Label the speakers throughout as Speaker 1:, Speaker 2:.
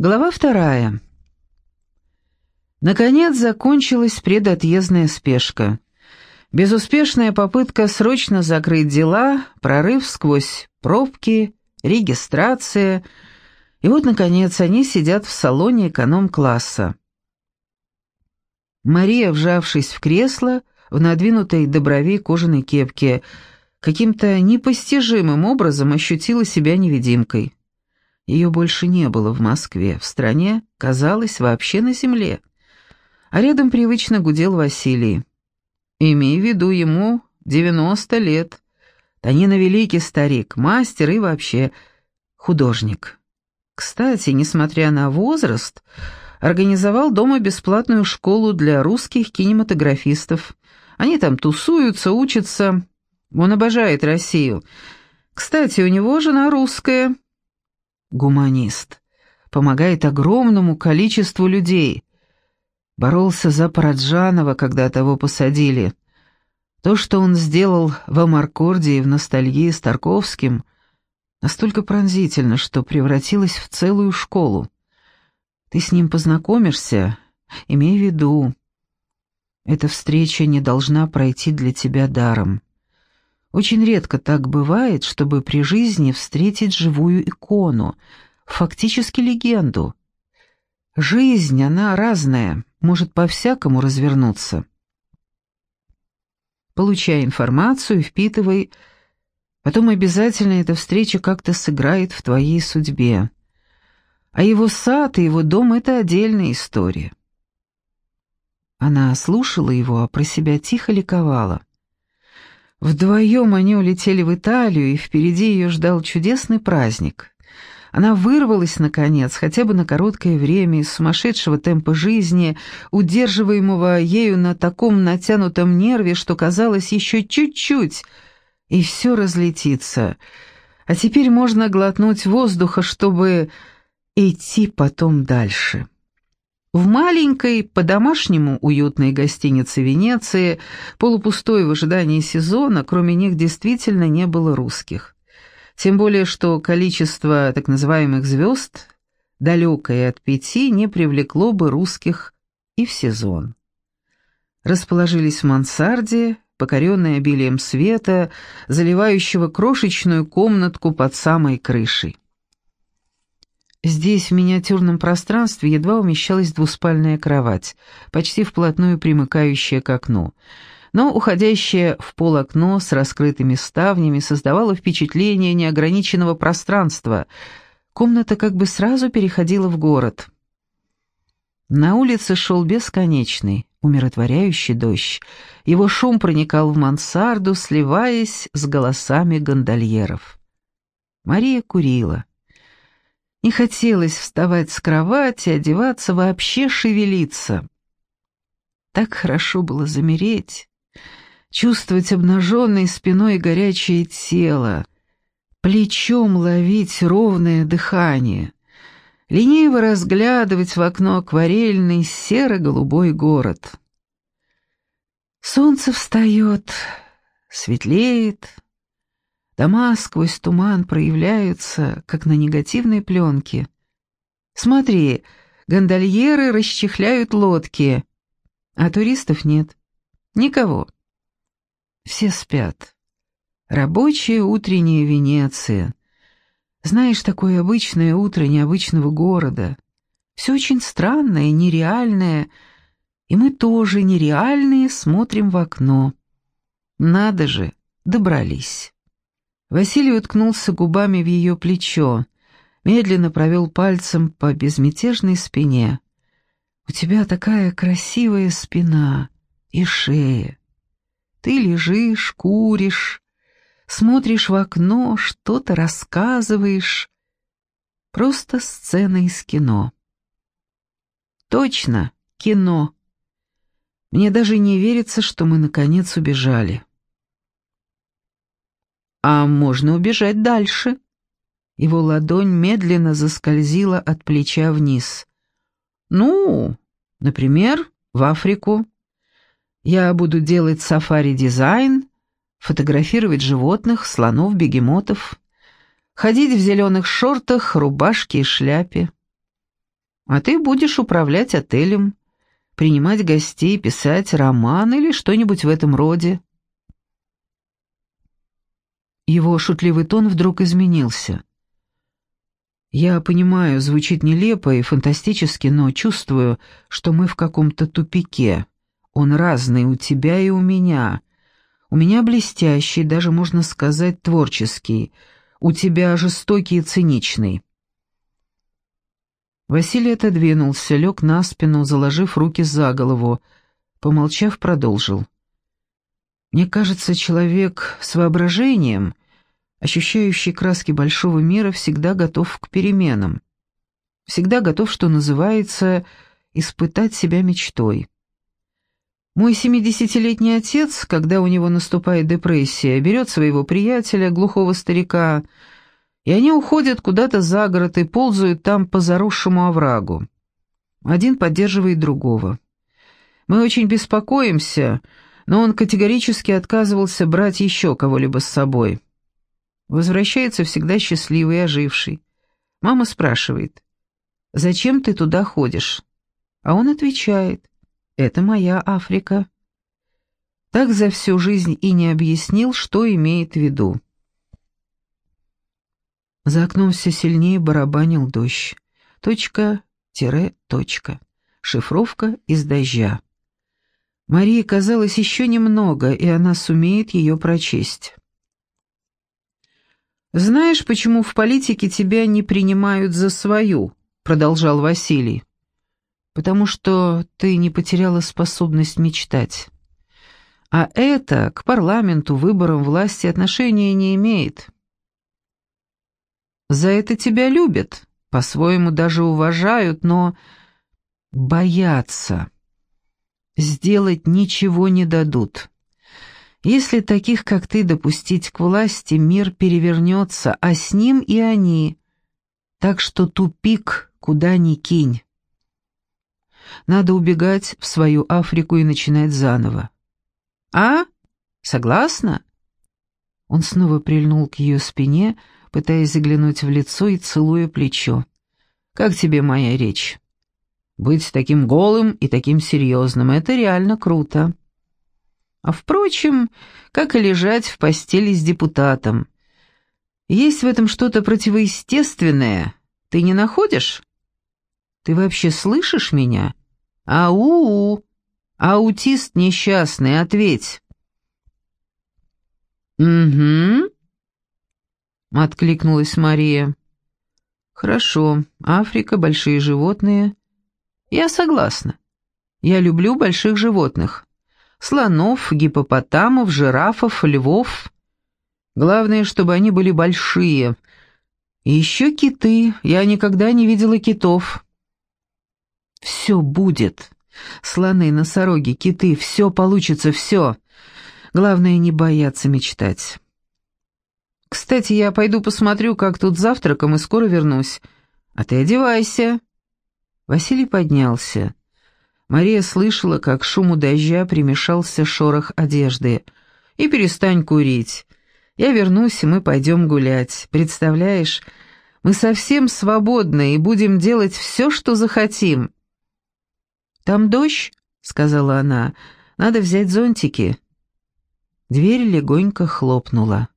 Speaker 1: Глава вторая. Наконец закончилась предотъездная спешка. Безуспешная попытка срочно закрыть дела, прорыв сквозь пробки, регистрация. И вот, наконец, они сидят в салоне эконом-класса. Мария, вжавшись в кресло, в надвинутой до кожаной кепке, каким-то непостижимым образом ощутила себя невидимкой. Ее больше не было в Москве, в стране, казалось, вообще на земле. А рядом привычно гудел Василий. Имей в виду, ему девяносто лет. Танина великий старик, мастер и вообще художник. Кстати, несмотря на возраст, организовал дома бесплатную школу для русских кинематографистов. Они там тусуются, учатся. Он обожает Россию. Кстати, у него жена русская — гуманист, помогает огромному количеству людей. Боролся за Параджанова, когда того посадили. То, что он сделал в Амаркорде и в ностальгии с Тарковским, настолько пронзительно, что превратилось в целую школу. Ты с ним познакомишься, имей в виду, эта встреча не должна пройти для тебя даром. Очень редко так бывает, чтобы при жизни встретить живую икону, фактически легенду. Жизнь, она разная, может по-всякому развернуться. Получай информацию, впитывай, потом обязательно эта встреча как-то сыграет в твоей судьбе. А его сад и его дом — это отдельная история. Она слушала его, а про себя тихо ликовала. Вдвоем они улетели в Италию, и впереди ее ждал чудесный праздник. Она вырвалась, наконец, хотя бы на короткое время из сумасшедшего темпа жизни, удерживаемого ею на таком натянутом нерве, что казалось еще чуть-чуть, и все разлетится. А теперь можно глотнуть воздуха, чтобы идти потом дальше. В маленькой, по-домашнему уютной гостинице Венеции, полупустой в ожидании сезона, кроме них действительно не было русских. Тем более, что количество так называемых звезд, далекое от пяти, не привлекло бы русских и в сезон. Расположились в мансарде, покоренной обилием света, заливающего крошечную комнатку под самой крышей. Здесь, в миниатюрном пространстве, едва умещалась двуспальная кровать, почти вплотную примыкающая к окну. Но уходящее в пол окно с раскрытыми ставнями создавало впечатление неограниченного пространства. Комната как бы сразу переходила в город. На улице шел бесконечный, умиротворяющий дождь. Его шум проникал в мансарду, сливаясь с голосами гондольеров. Мария курила. Не хотелось вставать с кровати, одеваться, вообще шевелиться. Так хорошо было замереть, чувствовать обнаженной спиной горячее тело, плечом ловить ровное дыхание, лениво разглядывать в окно акварельный серо-голубой город. Солнце встает, светлеет, Дома сквозь туман проявляются, как на негативной пленке. Смотри, гондольеры расчехляют лодки, а туристов нет. Никого. Все спят. Рабочая утренняя Венеция. Знаешь, такое обычное утро необычного города. Все очень странное, нереальное, и мы тоже нереальные смотрим в окно. Надо же, добрались. Василий уткнулся губами в ее плечо, медленно провел пальцем по безмятежной спине. «У тебя такая красивая спина и шея. Ты лежишь, куришь, смотришь в окно, что-то рассказываешь. Просто сцена из кино». «Точно, кино. Мне даже не верится, что мы наконец убежали». А можно убежать дальше. Его ладонь медленно заскользила от плеча вниз. Ну, например, в Африку. Я буду делать сафари-дизайн, фотографировать животных, слонов, бегемотов, ходить в зеленых шортах, рубашке и шляпе. А ты будешь управлять отелем, принимать гостей, писать роман или что-нибудь в этом роде. Его шутливый тон вдруг изменился. Я понимаю, звучит нелепо и фантастически, но чувствую, что мы в каком-то тупике. Он разный у тебя и у меня. У меня блестящий, даже можно сказать творческий. У тебя жестокий и циничный. Василий отодвинулся, лег на спину, заложив руки за голову. Помолчав, продолжил. «Мне кажется, человек с воображением, ощущающий краски большого мира, всегда готов к переменам. Всегда готов, что называется, испытать себя мечтой. Мой семидесятилетний отец, когда у него наступает депрессия, берет своего приятеля, глухого старика, и они уходят куда-то за город и ползают там по заросшему оврагу. Один поддерживает другого. Мы очень беспокоимся, но он категорически отказывался брать еще кого-либо с собой. Возвращается всегда счастливый и оживший. Мама спрашивает, «Зачем ты туда ходишь?» А он отвечает, «Это моя Африка». Так за всю жизнь и не объяснил, что имеет в виду. За окном все сильнее барабанил дождь. Точка, тире, точка. Шифровка из дождя. Марии казалось еще немного, и она сумеет ее прочесть. «Знаешь, почему в политике тебя не принимают за свою?» — продолжал Василий. «Потому что ты не потеряла способность мечтать. А это к парламенту, выборам власти отношения не имеет». За это тебя любят, по-своему даже уважают, но боятся. Сделать ничего не дадут. Если таких, как ты, допустить к власти, мир перевернется, а с ним и они. Так что тупик, куда ни кинь. Надо убегать в свою Африку и начинать заново. А? Согласна? Он снова прильнул к ее спине, пытаясь заглянуть в лицо и целуя плечо. «Как тебе моя речь?» «Быть таким голым и таким серьезным — это реально круто». А впрочем, как и лежать в постели с депутатом. Есть в этом что-то противоестественное. Ты не находишь? Ты вообще слышишь меня? Ау! Аутист несчастный, ответь. Угу. — откликнулась Мария. «Хорошо, Африка, большие животные. Я согласна. Я люблю больших животных. Слонов, гипопотамов, жирафов, львов. Главное, чтобы они были большие. И еще киты. Я никогда не видела китов». «Все будет. Слоны, носороги, киты, все получится, все. Главное, не бояться мечтать». Кстати, я пойду посмотрю, как тут завтраком, и скоро вернусь. А ты одевайся». Василий поднялся. Мария слышала, как шуму дождя примешался шорох одежды. «И перестань курить. Я вернусь, и мы пойдем гулять. Представляешь, мы совсем свободны и будем делать все, что захотим». «Там дождь?» — сказала она. «Надо взять зонтики». Дверь легонько хлопнула.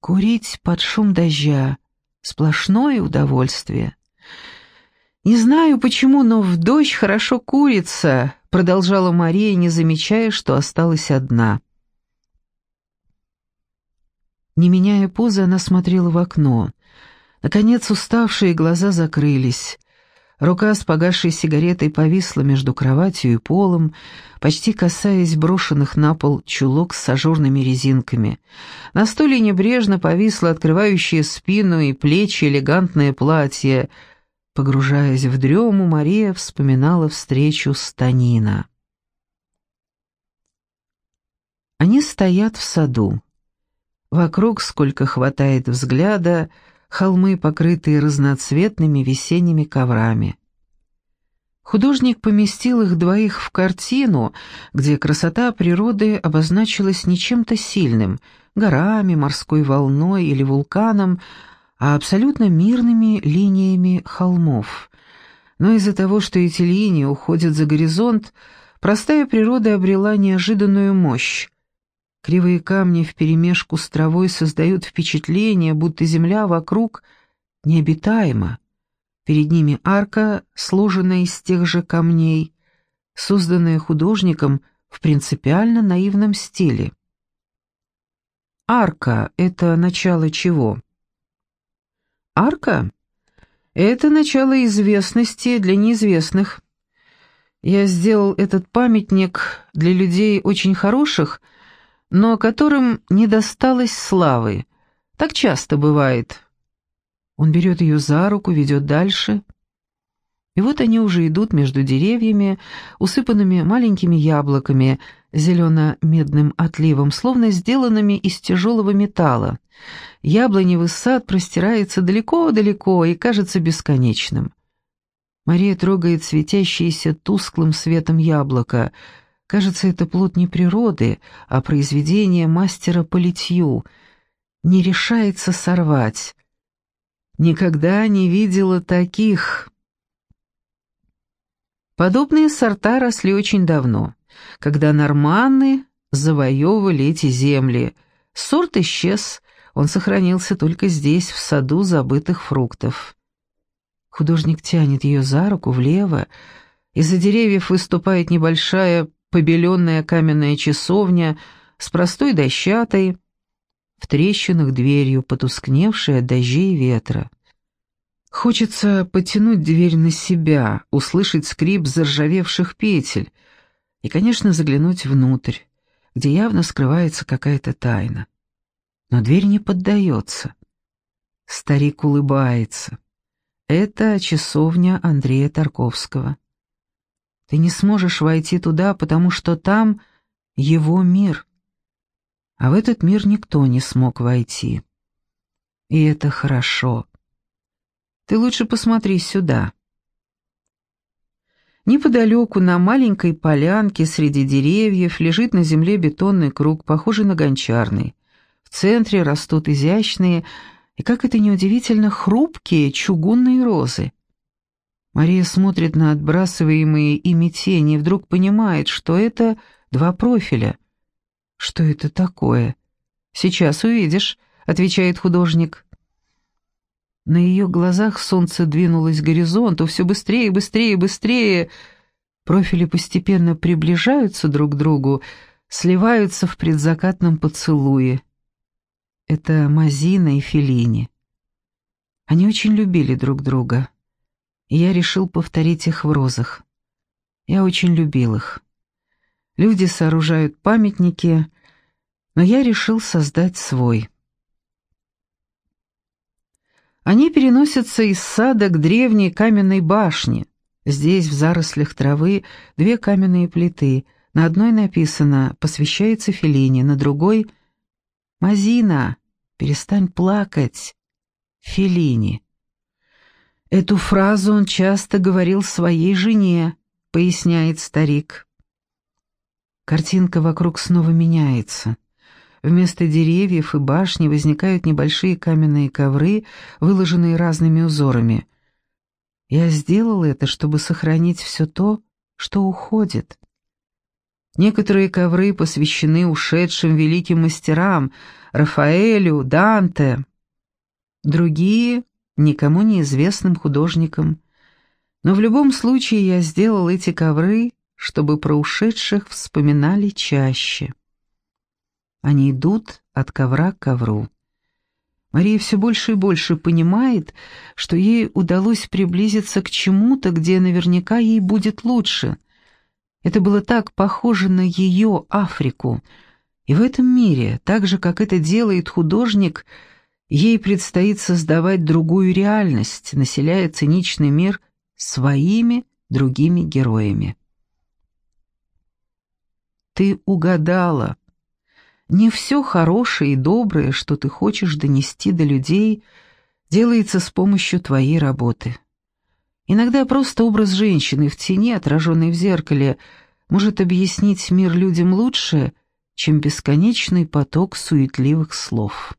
Speaker 1: Курить под шум дождя — сплошное удовольствие. «Не знаю почему, но в дождь хорошо курится», — продолжала Мария, не замечая, что осталась одна. Не меняя позы, она смотрела в окно. Наконец уставшие глаза закрылись. Рука с погасшей сигаретой повисла между кроватью и полом, почти касаясь брошенных на пол чулок с ажурными резинками. На стуле небрежно повисло открывающее спину и плечи элегантное платье. Погружаясь в дрему, Мария вспоминала встречу с Танина. Они стоят в саду. Вокруг, сколько хватает взгляда, — холмы, покрытые разноцветными весенними коврами. Художник поместил их двоих в картину, где красота природы обозначилась не чем-то сильным, горами, морской волной или вулканом, а абсолютно мирными линиями холмов, Но из-за того, что эти линии уходят за горизонт, простая природа обрела неожиданную мощь. Кривые камни вперемешку с травой создают впечатление, будто земля вокруг необитаема. Перед ними арка, сложенная из тех же камней, созданная художником в принципиально наивном стиле. Арка — это начало чего? Арка — это начало известности для неизвестных. Я сделал этот памятник для людей очень хороших, но которым не досталось славы. Так часто бывает. Он берет ее за руку, ведет дальше — и вот они уже идут между деревьями, усыпанными маленькими яблоками, зелено-медным отливом, словно сделанными из тяжелого металла. Яблоневый сад простирается далеко-далеко и кажется бесконечным. Мария трогает светящееся тусклым светом яблоко. Кажется, это плод не природы, а произведение мастера по литью. Не решается сорвать. Никогда не видела таких... Подобные сорта росли очень давно, когда норманны завоевывали эти земли. Сорт исчез, он сохранился только здесь, в саду забытых фруктов. Художник тянет ее за руку влево, из-за деревьев выступает небольшая побеленная каменная часовня с простой дощатой, в трещинах дверью, потускневшей от дождей ветра. Хочется потянуть дверь на себя, услышать скрип заржавевших петель и, конечно, заглянуть внутрь, где явно скрывается какая-то тайна. Но дверь не поддается. Старик улыбается. Это часовня Андрея Тарковского. Ты не сможешь войти туда, потому что там его мир. А в этот мир никто не смог войти. И это хорошо. Ты лучше посмотри сюда». Неподалеку, на маленькой полянке среди деревьев, лежит на земле бетонный круг, похожий на гончарный. В центре растут изящные и, как это неудивительно, хрупкие чугунные розы. Мария смотрит на отбрасываемые ими тени и вдруг понимает, что это два профиля. «Что это такое?» «Сейчас увидишь», — отвечает художник. На ее глазах солнце двинулось к горизонту, все быстрее, быстрее, быстрее. Профили постепенно приближаются друг к другу, сливаются в предзакатном поцелуе. Это Мазина и Феллини. Они очень любили друг друга, и я решил повторить их в розах. Я очень любил их. Люди сооружают памятники, но я решил создать свой. Они переносятся из сада к древней каменной башне. Здесь, в зарослях травы, две каменные плиты. На одной написано «Посвящается Фелине», на другой «Мазина, перестань плакать, Фелини». Эту фразу он часто говорил своей жене, поясняет старик. Картинка вокруг снова меняется. Вместо деревьев и башни возникают небольшие каменные ковры, выложенные разными узорами. Я сделал это, чтобы сохранить все то, что уходит. Некоторые ковры посвящены ушедшим великим мастерам, Рафаэлю, Данте. Другие — никому неизвестным художникам. Но в любом случае я сделал эти ковры, чтобы про ушедших вспоминали чаще. Они идут от ковра к ковру. Мария все больше и больше понимает, что ей удалось приблизиться к чему-то, где наверняка ей будет лучше. Это было так похоже на ее Африку. И в этом мире, так же, как это делает художник, ей предстоит создавать другую реальность, населяя циничный мир своими другими героями. «Ты угадала», не все хорошее и доброе, что ты хочешь донести до людей, делается с помощью твоей работы. Иногда просто образ женщины в тени, отраженной в зеркале, может объяснить мир людям лучше, чем бесконечный поток суетливых слов.